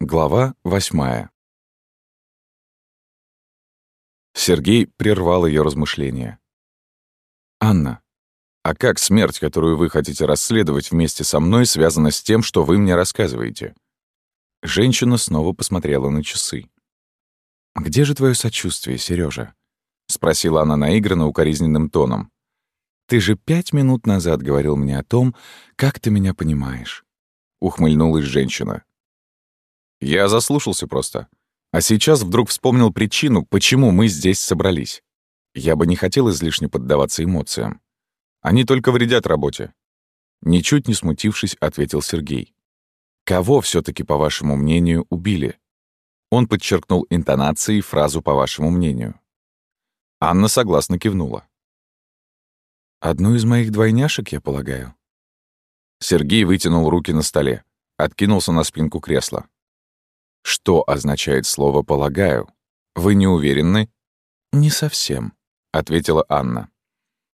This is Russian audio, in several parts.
Глава восьмая. Сергей прервал ее размышления. «Анна, а как смерть, которую вы хотите расследовать вместе со мной, связана с тем, что вы мне рассказываете?» Женщина снова посмотрела на часы. «Где же твое сочувствие, Сережа? спросила она наигранно укоризненным тоном. «Ты же пять минут назад говорил мне о том, как ты меня понимаешь». Ухмыльнулась женщина. Я заслушался просто. А сейчас вдруг вспомнил причину, почему мы здесь собрались. Я бы не хотел излишне поддаваться эмоциям. Они только вредят работе. Ничуть не смутившись, ответил Сергей. Кого все таки по вашему мнению, убили? Он подчеркнул интонацией фразу «по вашему мнению». Анна согласно кивнула. «Одну из моих двойняшек, я полагаю?» Сергей вытянул руки на столе, откинулся на спинку кресла. Что означает слово «полагаю»? Вы не уверены? Не совсем, ответила Анна.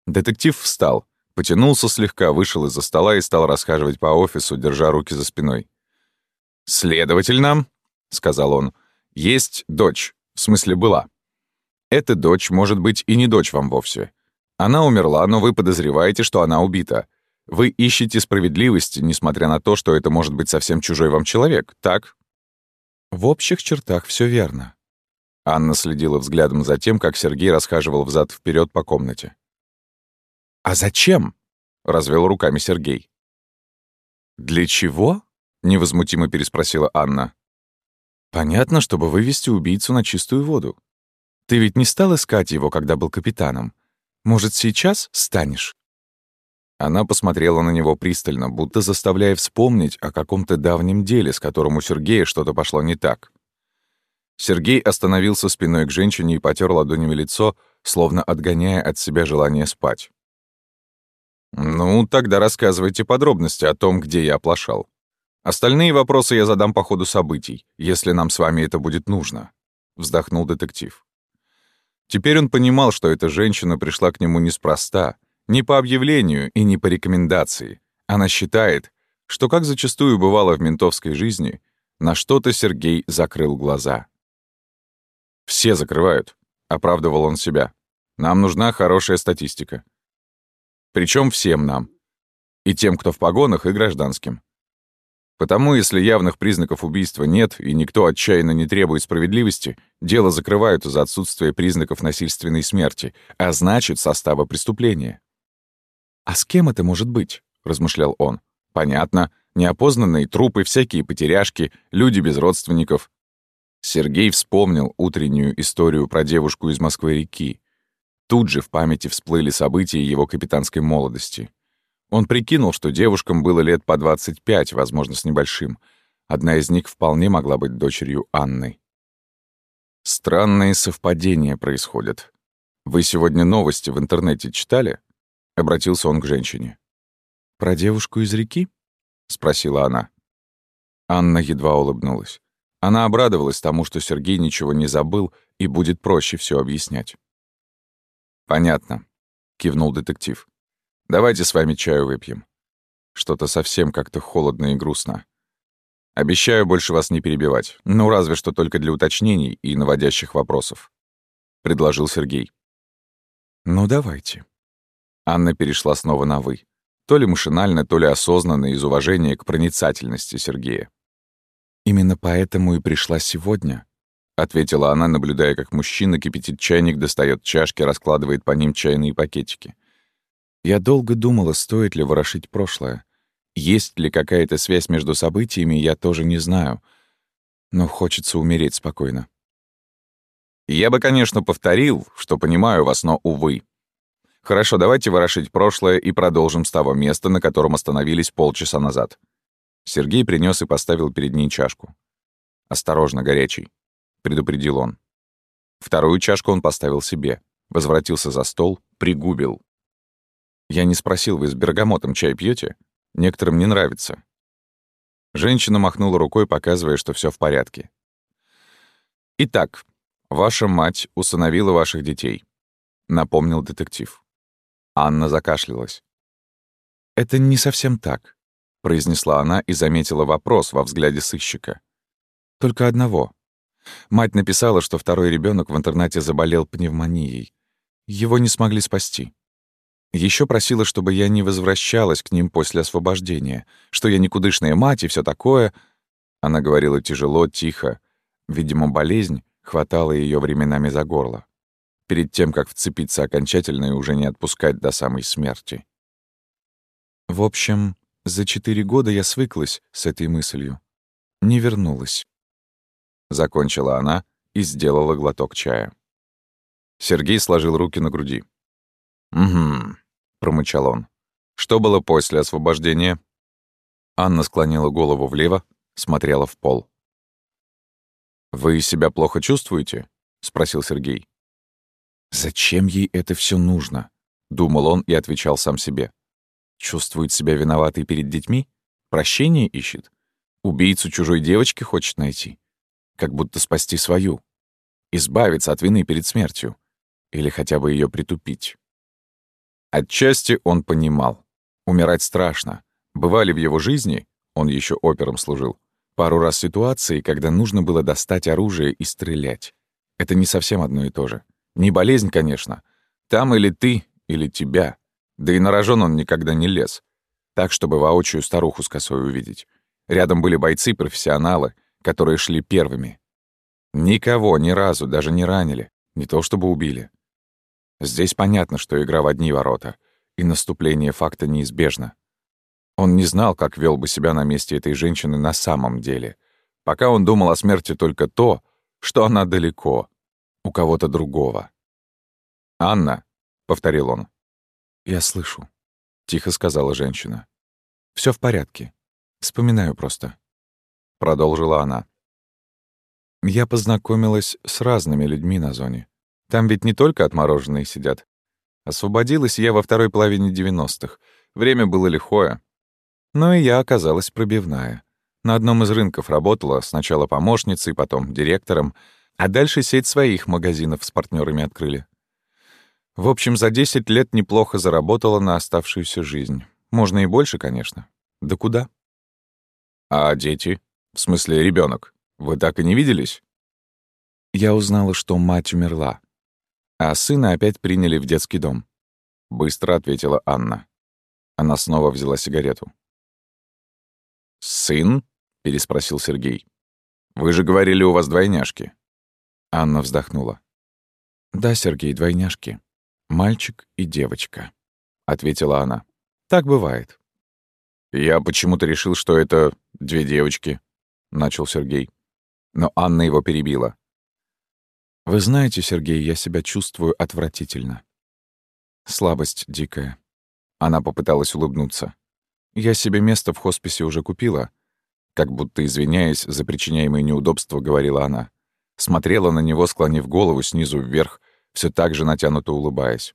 Детектив встал, потянулся слегка, вышел из-за стола и стал расхаживать по офису, держа руки за спиной. «Следовательно», — сказал он, — «есть дочь, в смысле была. Эта дочь может быть и не дочь вам вовсе. Она умерла, но вы подозреваете, что она убита. Вы ищете справедливости, несмотря на то, что это может быть совсем чужой вам человек, так?» В общих чертах все верно. Анна следила взглядом за тем, как Сергей расхаживал взад вперед по комнате. «А зачем?» — развел руками Сергей. «Для чего?» — невозмутимо переспросила Анна. «Понятно, чтобы вывести убийцу на чистую воду. Ты ведь не стал искать его, когда был капитаном. Может, сейчас станешь?» Она посмотрела на него пристально, будто заставляя вспомнить о каком-то давнем деле, с которым у Сергея что-то пошло не так. Сергей остановился спиной к женщине и потер ладонями лицо, словно отгоняя от себя желание спать. «Ну, тогда рассказывайте подробности о том, где я оплошал. Остальные вопросы я задам по ходу событий, если нам с вами это будет нужно», — вздохнул детектив. Теперь он понимал, что эта женщина пришла к нему неспроста — не по объявлению и не по рекомендации. Она считает, что, как зачастую бывало в ментовской жизни, на что-то Сергей закрыл глаза. «Все закрывают», — оправдывал он себя. «Нам нужна хорошая статистика. Причем всем нам. И тем, кто в погонах, и гражданским. Потому, если явных признаков убийства нет и никто отчаянно не требует справедливости, дело закрывают из-за отсутствия признаков насильственной смерти, а значит, состава преступления. «А с кем это может быть?» — размышлял он. «Понятно. Неопознанные трупы, всякие потеряшки, люди без родственников». Сергей вспомнил утреннюю историю про девушку из Москвы-реки. Тут же в памяти всплыли события его капитанской молодости. Он прикинул, что девушкам было лет по 25, возможно, с небольшим. Одна из них вполне могла быть дочерью Анны. Странные совпадения происходят. Вы сегодня новости в интернете читали? Обратился он к женщине. «Про девушку из реки?» — спросила она. Анна едва улыбнулась. Она обрадовалась тому, что Сергей ничего не забыл и будет проще все объяснять. «Понятно», — кивнул детектив. «Давайте с вами чаю выпьем. Что-то совсем как-то холодно и грустно. Обещаю больше вас не перебивать, ну разве что только для уточнений и наводящих вопросов», — предложил Сергей. «Ну, давайте», Анна перешла снова на «вы». То ли машинально, то ли осознанно из уважения к проницательности Сергея. «Именно поэтому и пришла сегодня», — ответила она, наблюдая, как мужчина кипятит чайник, достает чашки, раскладывает по ним чайные пакетики. «Я долго думала, стоит ли ворошить прошлое. Есть ли какая-то связь между событиями, я тоже не знаю. Но хочется умереть спокойно». «Я бы, конечно, повторил, что понимаю вас, но, увы», Хорошо, давайте ворошить прошлое и продолжим с того места, на котором остановились полчаса назад. Сергей принес и поставил перед ней чашку. «Осторожно, горячий», — предупредил он. Вторую чашку он поставил себе, возвратился за стол, пригубил. «Я не спросил, вы с бергамотом чай пьете? Некоторым не нравится». Женщина махнула рукой, показывая, что все в порядке. «Итак, ваша мать усыновила ваших детей», — напомнил детектив. Анна закашлялась. «Это не совсем так», — произнесла она и заметила вопрос во взгляде сыщика. Только одного. Мать написала, что второй ребенок в интернате заболел пневмонией. Его не смогли спасти. Еще просила, чтобы я не возвращалась к ним после освобождения, что я никудышная мать и все такое. Она говорила тяжело, тихо. Видимо, болезнь хватала ее временами за горло. Перед тем, как вцепиться окончательно и уже не отпускать до самой смерти. В общем, за четыре года я свыклась с этой мыслью. Не вернулась. Закончила она и сделала глоток чая. Сергей сложил руки на груди. «Угу», — промычал он. «Что было после освобождения?» Анна склонила голову влево, смотрела в пол. «Вы себя плохо чувствуете?» — спросил Сергей. «Зачем ей это все нужно?» — думал он и отвечал сам себе. «Чувствует себя виноватой перед детьми? Прощение ищет? Убийцу чужой девочки хочет найти? Как будто спасти свою? Избавиться от вины перед смертью? Или хотя бы ее притупить?» Отчасти он понимал. Умирать страшно. Бывали в его жизни, он еще опером служил, пару раз ситуации, когда нужно было достать оружие и стрелять. Это не совсем одно и то же. Не болезнь, конечно. Там или ты, или тебя. Да и на рожон он никогда не лез. Так, чтобы воочию старуху с косой увидеть. Рядом были бойцы-профессионалы, которые шли первыми. Никого ни разу даже не ранили, не то чтобы убили. Здесь понятно, что игра в одни ворота, и наступление факта неизбежно. Он не знал, как вел бы себя на месте этой женщины на самом деле. Пока он думал о смерти только то, что она далеко, у кого-то другого. «Анна», — повторил он. «Я слышу», — тихо сказала женщина. Все в порядке. Вспоминаю просто», — продолжила она. «Я познакомилась с разными людьми на зоне. Там ведь не только отмороженные сидят. Освободилась я во второй половине 90-х. Время было лихое. Но и я оказалась пробивная. На одном из рынков работала, сначала помощницей, потом директором, а дальше сеть своих магазинов с партнерами открыли. В общем, за 10 лет неплохо заработала на оставшуюся жизнь. Можно и больше, конечно. Да куда? А дети? В смысле, ребенок? Вы так и не виделись? Я узнала, что мать умерла. А сына опять приняли в детский дом. Быстро ответила Анна. Она снова взяла сигарету. «Сын?» — переспросил Сергей. «Вы же говорили, у вас двойняшки». Анна вздохнула. «Да, Сергей, двойняшки. Мальчик и девочка», — ответила она. «Так бывает». «Я почему-то решил, что это две девочки», — начал Сергей. Но Анна его перебила. Вы знаете, Сергей, я себя чувствую отвратительно. Слабость дикая. Она попыталась улыбнуться. Я себе место в хосписе уже купила. Как будто извиняясь за причиняемые неудобства, говорила она. Смотрела на него, склонив голову снизу вверх, все так же натянуто улыбаясь.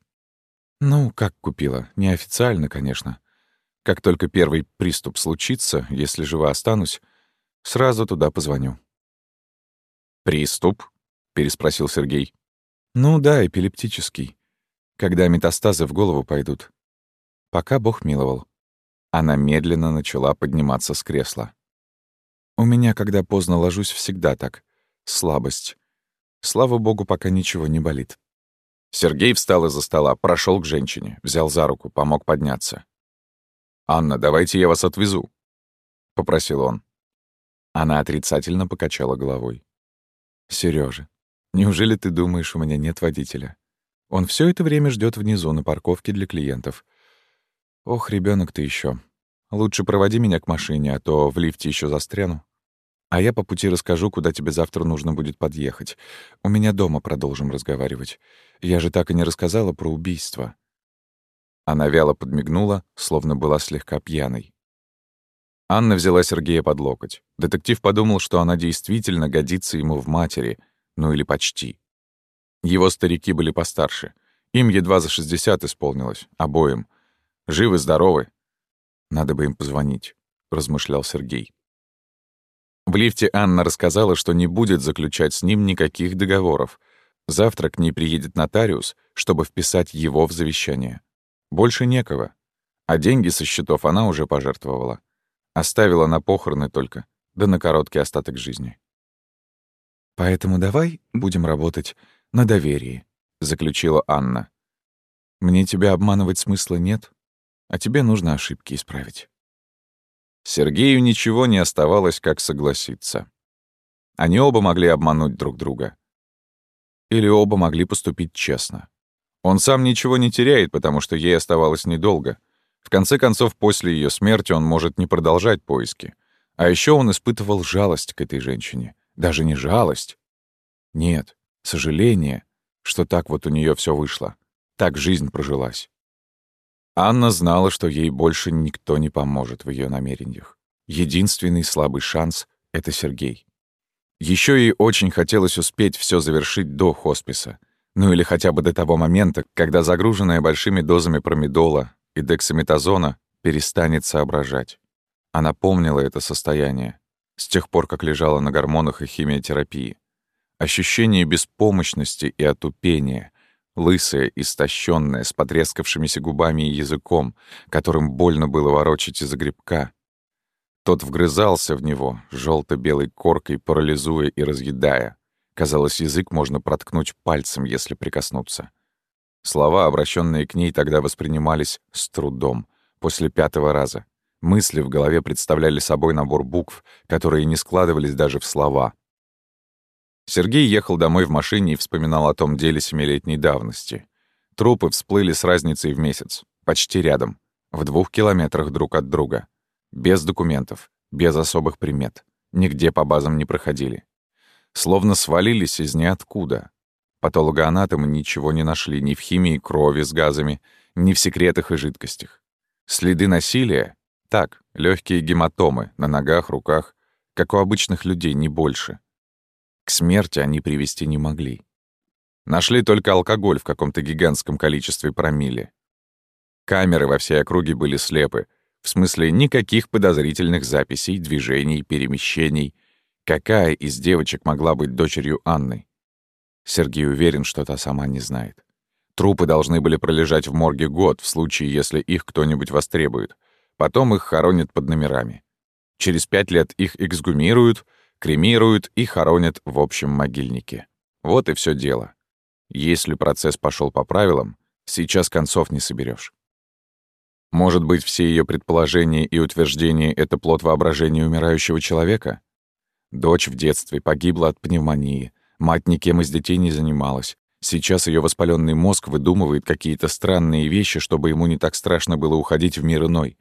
Ну, как купила? Неофициально, конечно. Как только первый приступ случится, если жива останусь, сразу туда позвоню. «Приступ?» переспросил Сергей. Ну да, эпилептический. Когда метастазы в голову пойдут. Пока Бог миловал. Она медленно начала подниматься с кресла. У меня, когда поздно ложусь, всегда так. Слабость. Слава богу, пока ничего не болит. Сергей встал из-за стола, прошел к женщине, взял за руку, помог подняться. «Анна, давайте я вас отвезу», — попросил он. Она отрицательно покачала головой. Сережа, Неужели ты думаешь, у меня нет водителя? Он все это время ждет внизу на парковке для клиентов. Ох, ребенок ты еще. Лучше проводи меня к машине, а то в лифте еще застряну. А я по пути расскажу, куда тебе завтра нужно будет подъехать. У меня дома продолжим разговаривать. Я же так и не рассказала про убийство. Она вяло подмигнула, словно была слегка пьяной. Анна взяла Сергея под локоть. Детектив подумал, что она действительно годится ему в матери — ну или почти. Его старики были постарше. Им едва за 60 исполнилось, обоим. Живы-здоровы. Надо бы им позвонить, размышлял Сергей. В лифте Анна рассказала, что не будет заключать с ним никаких договоров. Завтра к ней приедет нотариус, чтобы вписать его в завещание. Больше некого. А деньги со счетов она уже пожертвовала. Оставила на похороны только, да на короткий остаток жизни. «Поэтому давай будем работать на доверии», — заключила Анна. «Мне тебя обманывать смысла нет, а тебе нужно ошибки исправить». Сергею ничего не оставалось, как согласиться. Они оба могли обмануть друг друга. Или оба могли поступить честно. Он сам ничего не теряет, потому что ей оставалось недолго. В конце концов, после ее смерти он может не продолжать поиски. А еще он испытывал жалость к этой женщине. Даже не жалость. Нет, сожаление, что так вот у нее все вышло. Так жизнь прожилась. Анна знала, что ей больше никто не поможет в ее намерениях. Единственный слабый шанс — это Сергей. Еще ей очень хотелось успеть все завершить до хосписа. Ну или хотя бы до того момента, когда загруженная большими дозами промедола и дексаметазона перестанет соображать. Она помнила это состояние с тех пор, как лежала на гормонах и химиотерапии. Ощущение беспомощности и отупения, лысая, истощенная, с потрескавшимися губами и языком, которым больно было ворочать из-за грибка. Тот вгрызался в него, желто белой коркой, парализуя и разъедая. Казалось, язык можно проткнуть пальцем, если прикоснуться. Слова, обращенные к ней, тогда воспринимались с трудом, после пятого раза. Мысли в голове представляли собой набор букв, которые не складывались даже в слова — Сергей ехал домой в машине и вспоминал о том деле семилетней давности. Трупы всплыли с разницей в месяц. Почти рядом. В двух километрах друг от друга. Без документов. Без особых примет. Нигде по базам не проходили. Словно свалились из ниоткуда. Патологоанатомы ничего не нашли ни в химии крови с газами, ни в секретах и жидкостях. Следы насилия? Так, легкие гематомы на ногах, руках, как у обычных людей, не больше. К смерти они привести не могли. Нашли только алкоголь в каком-то гигантском количестве промилле. Камеры во всей округе были слепы, в смысле никаких подозрительных записей, движений, перемещений. Какая из девочек могла быть дочерью Анны? Сергей уверен, что та сама не знает. Трупы должны были пролежать в морге год, в случае, если их кто-нибудь востребует. Потом их хоронят под номерами. Через пять лет их эксгумируют, кремируют и хоронят в общем могильнике. Вот и все дело. Если процесс пошел по правилам, сейчас концов не соберешь. Может быть, все ее предположения и утверждения — это плод воображения умирающего человека? Дочь в детстве погибла от пневмонии, мать никем из детей не занималась. Сейчас ее воспаленный мозг выдумывает какие-то странные вещи, чтобы ему не так страшно было уходить в мир иной.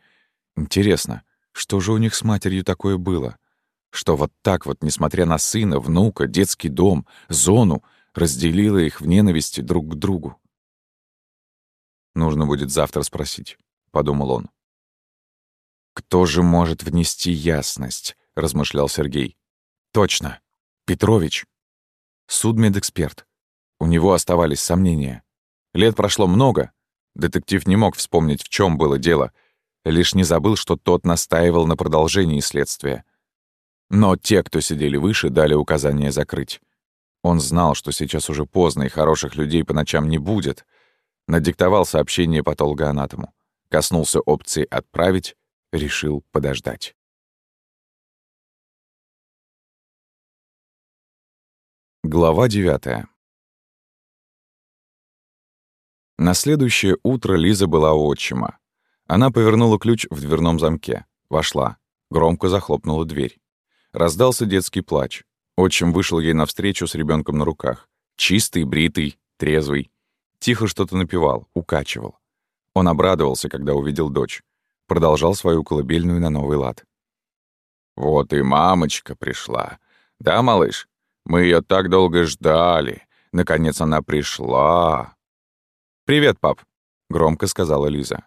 Интересно, что же у них с матерью такое было? Что вот так вот, несмотря на сына, внука, детский дом, зону, разделила их в ненависти друг к другу. «Нужно будет завтра спросить», — подумал он. «Кто же может внести ясность?» — размышлял Сергей. «Точно. Петрович. Судмедэксперт. У него оставались сомнения. Лет прошло много. Детектив не мог вспомнить, в чем было дело. Лишь не забыл, что тот настаивал на продолжении следствия. Но те, кто сидели выше, дали указание закрыть. Он знал, что сейчас уже поздно и хороших людей по ночам не будет. Надиктовал сообщение патологоанатому. Коснулся опции «Отправить», решил подождать. Глава девятая. На следующее утро Лиза была у отчима. Она повернула ключ в дверном замке, вошла, громко захлопнула дверь. Раздался детский плач. Отчим вышел ей навстречу с ребенком на руках. Чистый, бритый, трезвый. Тихо что-то напевал, укачивал. Он обрадовался, когда увидел дочь. Продолжал свою колыбельную на новый лад. «Вот и мамочка пришла. Да, малыш? Мы ее так долго ждали. Наконец она пришла». «Привет, пап», — громко сказала Лиза.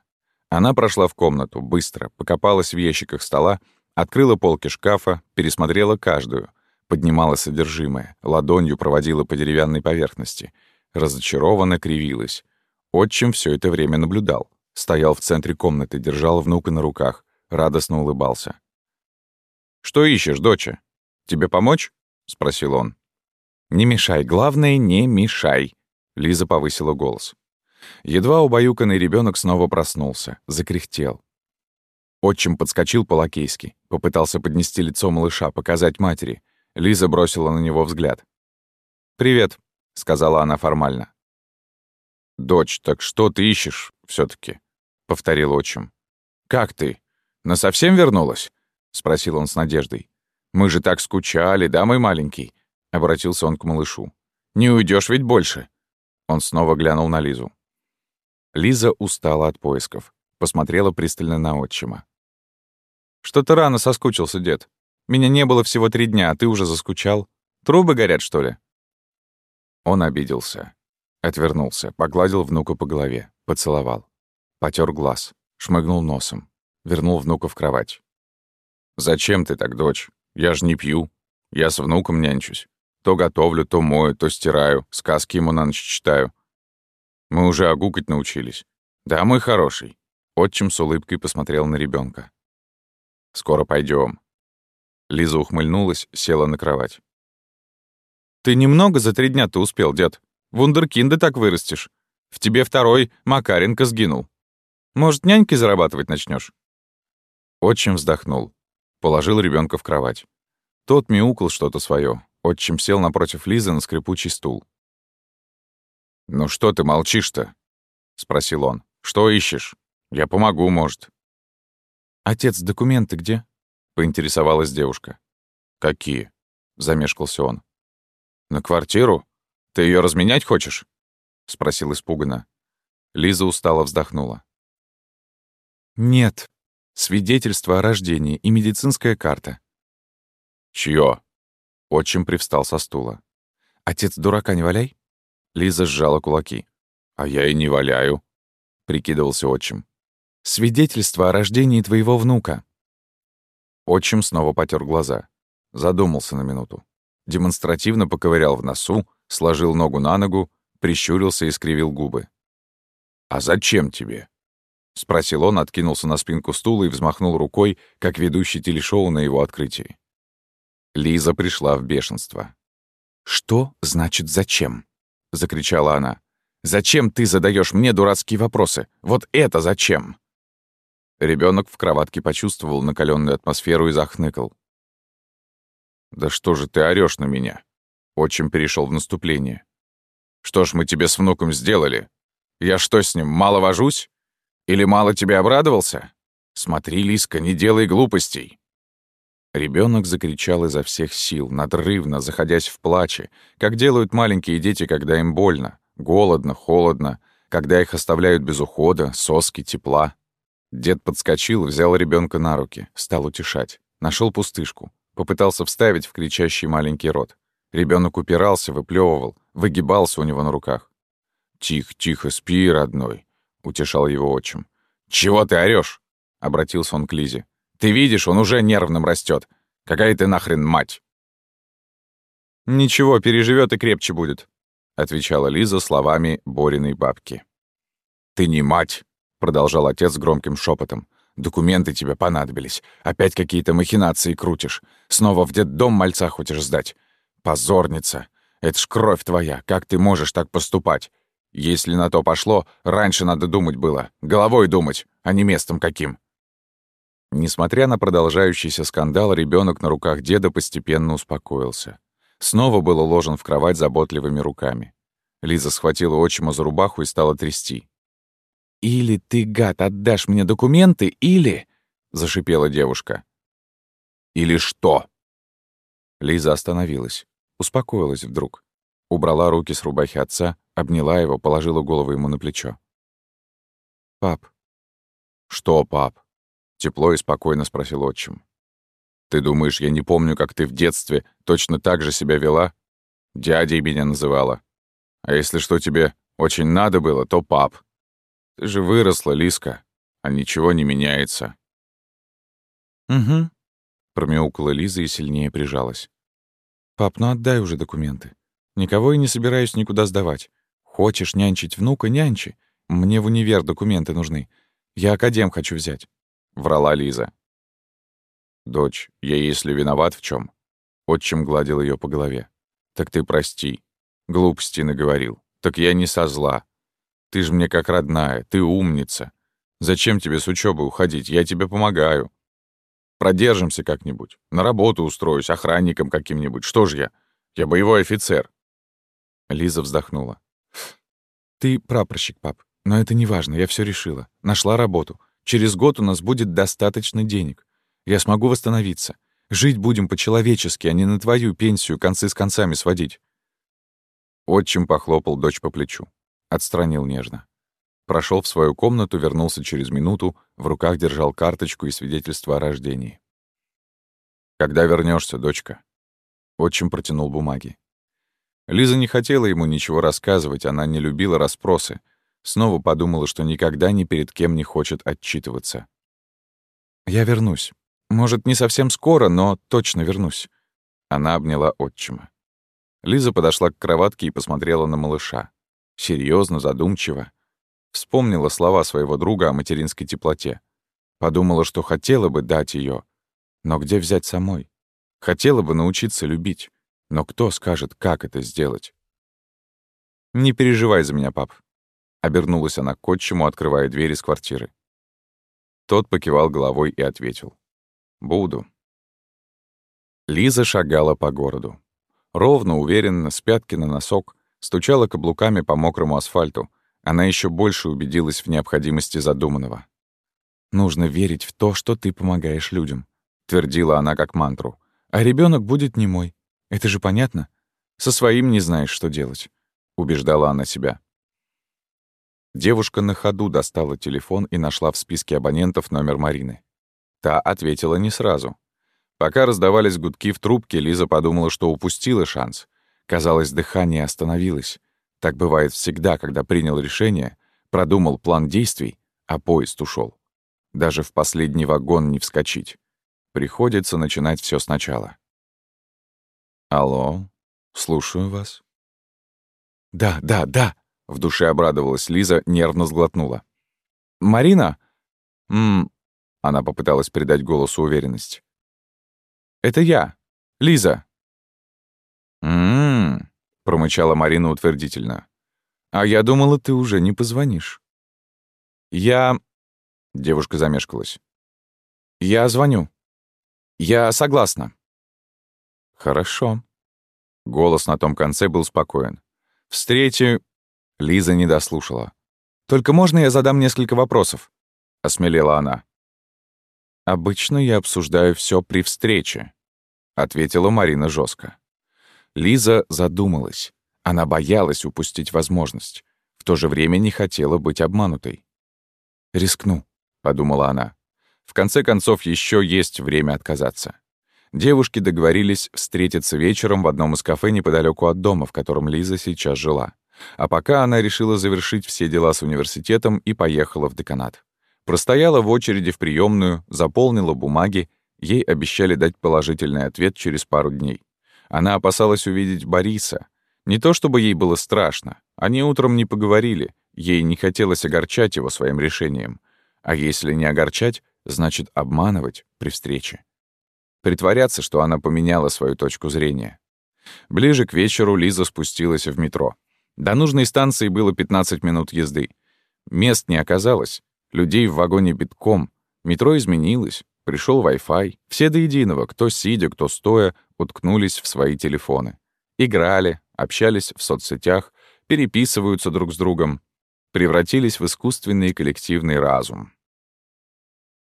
Она прошла в комнату, быстро, покопалась в ящиках стола Открыла полки шкафа, пересмотрела каждую, поднимала содержимое, ладонью проводила по деревянной поверхности. Разочарованно кривилась. Отчим все это время наблюдал. Стоял в центре комнаты, держал внука на руках, радостно улыбался. «Что ищешь, доча? Тебе помочь?» — спросил он. «Не мешай, главное, не мешай», — Лиза повысила голос. Едва убаюканный ребенок снова проснулся, закряхтел. Отчим подскочил по-лакейски, попытался поднести лицо малыша, показать матери. Лиза бросила на него взгляд. «Привет», — сказала она формально. «Дочь, так что ты ищешь все таки повторил отчим. «Как ты? Насовсем вернулась?» — спросил он с надеждой. «Мы же так скучали, да, мой маленький?» — обратился он к малышу. «Не уйдешь ведь больше?» Он снова глянул на Лизу. Лиза устала от поисков. Посмотрела пристально на отчима. «Что-то рано соскучился, дед. Меня не было всего три дня, а ты уже заскучал. Трубы горят, что ли?» Он обиделся. Отвернулся, погладил внука по голове, поцеловал. Потер глаз, шмыгнул носом, вернул внука в кровать. «Зачем ты так, дочь? Я ж не пью. Я с внуком нянчусь. То готовлю, то мою, то стираю, сказки ему на ночь читаю. Мы уже огукать научились. Да, мой хороший». Отчим с улыбкой посмотрел на ребенка. «Скоро пойдем. Лиза ухмыльнулась, села на кровать. «Ты немного за три дня-то успел, дед. Вундеркинда так вырастешь. В тебе второй Макаренко сгинул. Может, нянькой зарабатывать начнешь? Отчим вздохнул. Положил ребенка в кровать. Тот мяукал что-то свое. Отчим сел напротив Лизы на скрипучий стул. «Ну что ты молчишь-то?» — спросил он. «Что ищешь? Я помогу, может». «Отец, документы где?» — поинтересовалась девушка. «Какие?» — замешкался он. «На квартиру? Ты ее разменять хочешь?» — спросил испуганно. Лиза устало вздохнула. «Нет. Свидетельство о рождении и медицинская карта». «Чьё?» Отчим привстал со стула. «Отец, дурака не валяй?» Лиза сжала кулаки. «А я и не валяю», — прикидывался отчим. «Свидетельство о рождении твоего внука». Отчим снова потер глаза. Задумался на минуту. Демонстративно поковырял в носу, сложил ногу на ногу, прищурился и скривил губы. «А зачем тебе?» — спросил он, откинулся на спинку стула и взмахнул рукой, как ведущий телешоу на его открытии. Лиза пришла в бешенство. «Что значит зачем?» — закричала она. «Зачем ты задаешь мне дурацкие вопросы? Вот это зачем?» Ребенок в кроватке почувствовал накаленную атмосферу и захныкал. «Да что же ты орешь на меня?» Отчим перешел в наступление. «Что ж мы тебе с внуком сделали? Я что с ним, мало вожусь? Или мало тебе обрадовался? Смотри, Лиска, не делай глупостей!» Ребенок закричал изо всех сил, надрывно, заходясь в плаче, как делают маленькие дети, когда им больно, голодно, холодно, когда их оставляют без ухода, соски, тепла. Дед подскочил, взял ребенка на руки, стал утешать, нашел пустышку, попытался вставить в кричащий маленький рот. Ребенок упирался, выплевывал, выгибался у него на руках. «Тихо, тихо, спи, родной», — утешал его отчим. «Чего ты орёшь?» — обратился он к Лизе. Ты видишь, он уже нервным растет. Какая ты нахрен мать?» «Ничего, переживет и крепче будет», — отвечала Лиза словами Бориной бабки. «Ты не мать», — продолжал отец громким шепотом. «Документы тебе понадобились. Опять какие-то махинации крутишь. Снова в детдом мальца хочешь сдать. Позорница. Это ж кровь твоя. Как ты можешь так поступать? Если на то пошло, раньше надо думать было. Головой думать, а не местом каким. Несмотря на продолжающийся скандал, ребенок на руках деда постепенно успокоился. Снова был уложен в кровать заботливыми руками. Лиза схватила отчима за рубаху и стала трясти. «Или ты, гад, отдашь мне документы, или...» — зашипела девушка. «Или что?» Лиза остановилась, успокоилась вдруг. Убрала руки с рубахи отца, обняла его, положила голову ему на плечо. «Пап». «Что, пап?» Тепло и спокойно спросил отчим. «Ты думаешь, я не помню, как ты в детстве точно так же себя вела? Дядей меня называла. А если что тебе очень надо было, то пап. Ты же выросла, Лиска, а ничего не меняется». «Угу», — промяукала Лиза и сильнее прижалась. «Пап, ну отдай уже документы. Никого и не собираюсь никуда сдавать. Хочешь нянчить внука — нянчи. Мне в универ документы нужны. Я академ хочу взять врала Лиза. «Дочь, я если виноват в чем, отчим гладил ее по голове. «Так ты прости. Глупости наговорил. Так я не со зла. Ты ж мне как родная, ты умница. Зачем тебе с учебы уходить? Я тебе помогаю. Продержимся как-нибудь. На работу устроюсь, охранником каким-нибудь. Что ж я? Я боевой офицер». Лиза вздохнула. «Ты прапорщик, пап, но это не важно, я все решила. Нашла работу. Через год у нас будет достаточно денег. Я смогу восстановиться. Жить будем по-человечески, а не на твою пенсию концы с концами сводить». Отчим похлопал дочь по плечу. Отстранил нежно. Прошел в свою комнату, вернулся через минуту, в руках держал карточку и свидетельство о рождении. «Когда вернешься, дочка?» Отчим протянул бумаги. Лиза не хотела ему ничего рассказывать, она не любила расспросы. Снова подумала, что никогда ни перед кем не хочет отчитываться. «Я вернусь. Может, не совсем скоро, но точно вернусь». Она обняла отчима. Лиза подошла к кроватке и посмотрела на малыша. Серьезно, задумчиво. Вспомнила слова своего друга о материнской теплоте. Подумала, что хотела бы дать ее, но где взять самой? Хотела бы научиться любить, но кто скажет, как это сделать? «Не переживай за меня, пап», — обернулась она к отчиму, открывая дверь из квартиры. Тот покивал головой и ответил. «Буду». Лиза шагала по городу. Ровно, уверенно, с пятки на носок, стучала каблуками по мокрому асфальту, она еще больше убедилась в необходимости задуманного. «Нужно верить в то, что ты помогаешь людям», — твердила она как мантру. «А ребенок будет не мой. Это же понятно? Со своим не знаешь, что делать», — убеждала она себя. Девушка на ходу достала телефон и нашла в списке абонентов номер Марины. Та ответила не сразу. Пока раздавались гудки в трубке, Лиза подумала, что упустила шанс. Казалось, дыхание остановилось. Так бывает всегда, когда принял решение, продумал план действий, а поезд ушел. Даже в последний вагон не вскочить. Приходится начинать все сначала. «Алло, слушаю вас». «Да, да, да», — в душе обрадовалась Лиза, нервно сглотнула. «Марина?» «Ммм...» — она попыталась придать голосу уверенность. «Это я, Лиза». «М-м-м», промычала Марина утвердительно. «А я думала, ты уже не позвонишь». «Я...» — девушка замешкалась. «Я звоню. Я согласна». «Хорошо». Голос на том конце был спокоен. «Встречи...» Лиза не дослушала. «Только можно я задам несколько вопросов?» — осмелела она. «Обычно я обсуждаю все при встрече», — ответила Марина жестко. Лиза задумалась. Она боялась упустить возможность. В то же время не хотела быть обманутой. «Рискну», — подумала она. В конце концов, еще есть время отказаться. Девушки договорились встретиться вечером в одном из кафе неподалеку от дома, в котором Лиза сейчас жила. А пока она решила завершить все дела с университетом и поехала в деканат. Простояла в очереди в приемную, заполнила бумаги, ей обещали дать положительный ответ через пару дней. Она опасалась увидеть Бориса. Не то чтобы ей было страшно. Они утром не поговорили. Ей не хотелось огорчать его своим решением. А если не огорчать, значит обманывать при встрече. Притворяться, что она поменяла свою точку зрения. Ближе к вечеру Лиза спустилась в метро. До нужной станции было 15 минут езды. Мест не оказалось. Людей в вагоне битком. Метро изменилось. Пришел Wi-Fi. Все до единого, кто сидя, кто стоя, уткнулись в свои телефоны. Играли, общались в соцсетях, переписываются друг с другом. Превратились в искусственный коллективный разум.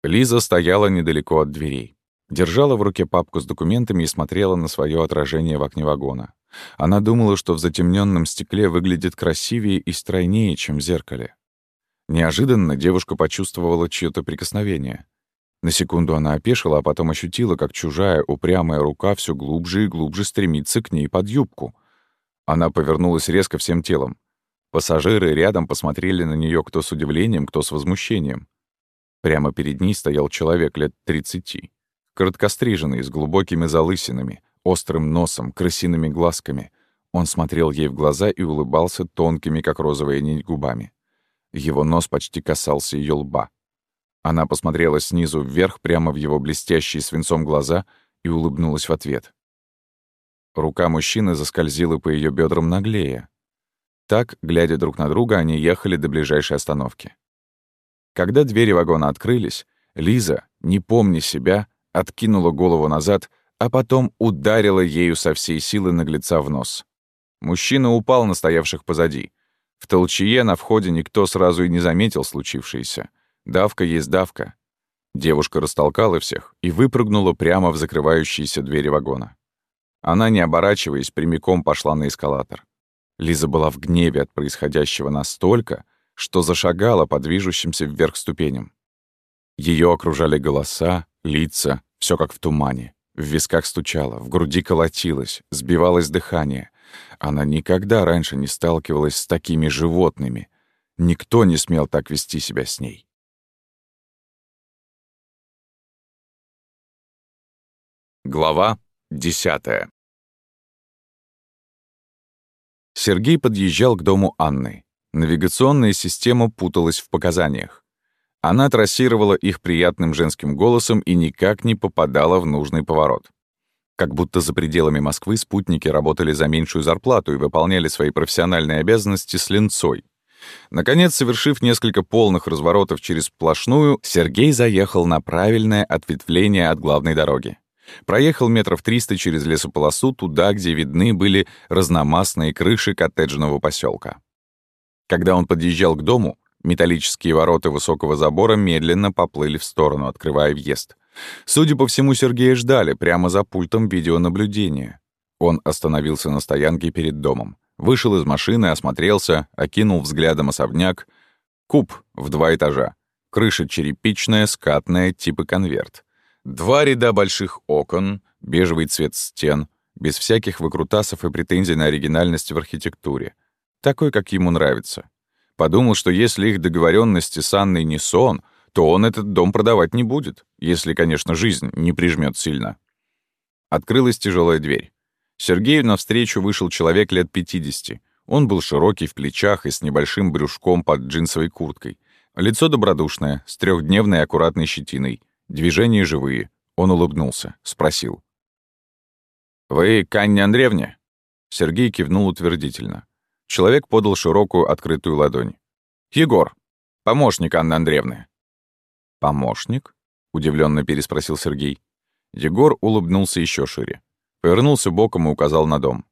Лиза стояла недалеко от дверей. Держала в руке папку с документами и смотрела на свое отражение в окне вагона. Она думала, что в затемненном стекле выглядит красивее и стройнее, чем в зеркале. Неожиданно девушка почувствовала чьё-то прикосновение. На секунду она опешила, а потом ощутила, как чужая упрямая рука все глубже и глубже стремится к ней под юбку. Она повернулась резко всем телом. Пассажиры рядом посмотрели на нее кто с удивлением, кто с возмущением. Прямо перед ней стоял человек лет тридцати. Короткостриженный, с глубокими залысинами, острым носом, крысиными глазками. Он смотрел ей в глаза и улыбался тонкими, как розовая нить, губами. Его нос почти касался ее лба. Она посмотрела снизу вверх прямо в его блестящие свинцом глаза и улыбнулась в ответ. Рука мужчины заскользила по ее бедрам наглее. Так, глядя друг на друга, они ехали до ближайшей остановки. Когда двери вагона открылись, Лиза, не помня себя, откинула голову назад, а потом ударила ею со всей силы наглеца в нос. Мужчина упал на стоявших позади. В толчье на входе никто сразу и не заметил случившееся. Давка есть давка. Девушка растолкала всех и выпрыгнула прямо в закрывающиеся двери вагона. Она, не оборачиваясь, прямиком пошла на эскалатор. Лиза была в гневе от происходящего настолько, что зашагала по движущимся вверх ступеням. Ее окружали голоса, лица, все как в тумане. В висках стучало, в груди колотилось, сбивалось дыхание. Она никогда раньше не сталкивалась с такими животными. Никто не смел так вести себя с ней. Глава десятая. Сергей подъезжал к дому Анны. Навигационная система путалась в показаниях. Она трассировала их приятным женским голосом и никак не попадала в нужный поворот. Как будто за пределами Москвы спутники работали за меньшую зарплату и выполняли свои профессиональные обязанности с линцой. Наконец, совершив несколько полных разворотов через сплошную, Сергей заехал на правильное ответвление от главной дороги. Проехал метров триста через лесополосу туда, где видны были разномастные крыши коттеджного поселка. Когда он подъезжал к дому, металлические ворота высокого забора медленно поплыли в сторону, открывая въезд. Судя по всему, Сергея ждали прямо за пультом видеонаблюдения. Он остановился на стоянке перед домом. Вышел из машины, осмотрелся, окинул взглядом особняк. Куб в два этажа. Крыша черепичная, скатная, типа конверт. Два ряда больших окон, бежевый цвет стен, без всяких выкрутасов и претензий на оригинальность в архитектуре. Такой, как ему нравится. Подумал, что если их договоренности с Анной не сон — то он этот дом продавать не будет, если, конечно, жизнь не прижмет сильно. Открылась тяжелая дверь. Сергею навстречу вышел человек лет 50. Он был широкий в плечах и с небольшим брюшком под джинсовой курткой. Лицо добродушное, с трехдневной аккуратной щетиной. Движения живые. Он улыбнулся, спросил. «Вы к Андреевне?» Сергей кивнул утвердительно. Человек подал широкую открытую ладонь. «Егор, помощник Анны Андреевны. «Помощник?» — удивленно переспросил Сергей. Егор улыбнулся еще шире. Повернулся боком и указал на дом.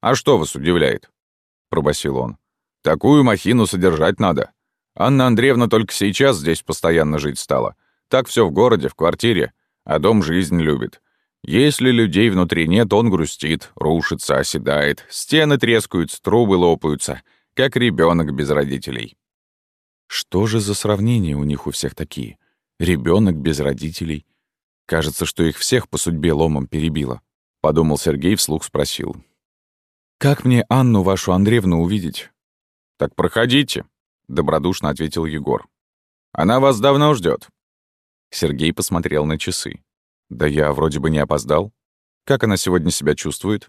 «А что вас удивляет?» — пробасил он. «Такую махину содержать надо. Анна Андреевна только сейчас здесь постоянно жить стала. Так все в городе, в квартире, а дом жизнь любит. Если людей внутри нет, он грустит, рушится, оседает, стены трескаются, трубы лопаются, как ребенок без родителей». Что же за сравнения у них у всех такие? ребенок без родителей. Кажется, что их всех по судьбе ломом перебило. Подумал Сергей, вслух спросил. «Как мне Анну вашу Андреевну увидеть?» «Так проходите», — добродушно ответил Егор. «Она вас давно ждет. Сергей посмотрел на часы. «Да я вроде бы не опоздал. Как она сегодня себя чувствует?»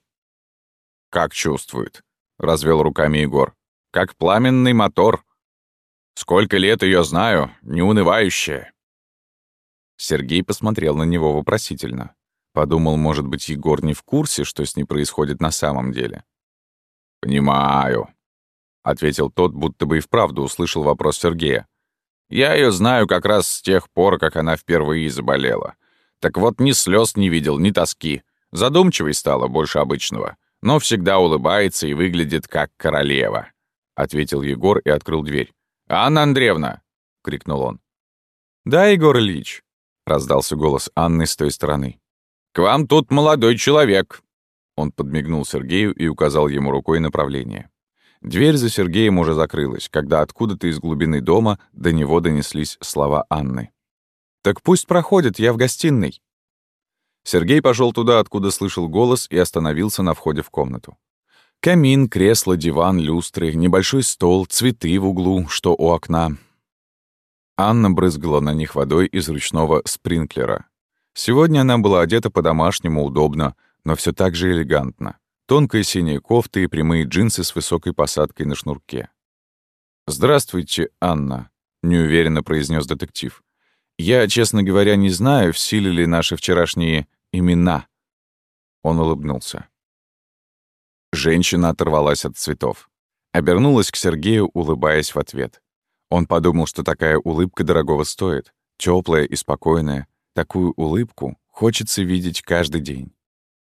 «Как чувствует?» — развел руками Егор. «Как пламенный мотор. Сколько лет ее знаю, неунывающая. Сергей посмотрел на него вопросительно. Подумал, может быть, Егор не в курсе, что с ней происходит на самом деле. «Понимаю», — ответил тот, будто бы и вправду услышал вопрос Сергея. «Я ее знаю как раз с тех пор, как она впервые заболела. Так вот, ни слез не видел, ни тоски. Задумчивой стала больше обычного, но всегда улыбается и выглядит как королева», — ответил Егор и открыл дверь. «Анна Андреевна!» — крикнул он. «Да, Егор Ильич», раздался голос Анны с той стороны. «К вам тут молодой человек!» Он подмигнул Сергею и указал ему рукой направление. Дверь за Сергеем уже закрылась, когда откуда-то из глубины дома до него донеслись слова Анны. «Так пусть проходит, я в гостиной». Сергей пошел туда, откуда слышал голос, и остановился на входе в комнату. Камин, кресло, диван, люстры, небольшой стол, цветы в углу, что у окна. Анна брызгала на них водой из ручного спринклера. Сегодня она была одета по-домашнему удобно, но все так же элегантно. Тонкая синяя кофта и прямые джинсы с высокой посадкой на шнурке. «Здравствуйте, Анна», — неуверенно произнес детектив. «Я, честно говоря, не знаю, в силе ли наши вчерашние имена». Он улыбнулся. Женщина оторвалась от цветов. Обернулась к Сергею, улыбаясь в ответ. Он подумал, что такая улыбка дорогого стоит, теплая и спокойная. Такую улыбку хочется видеть каждый день.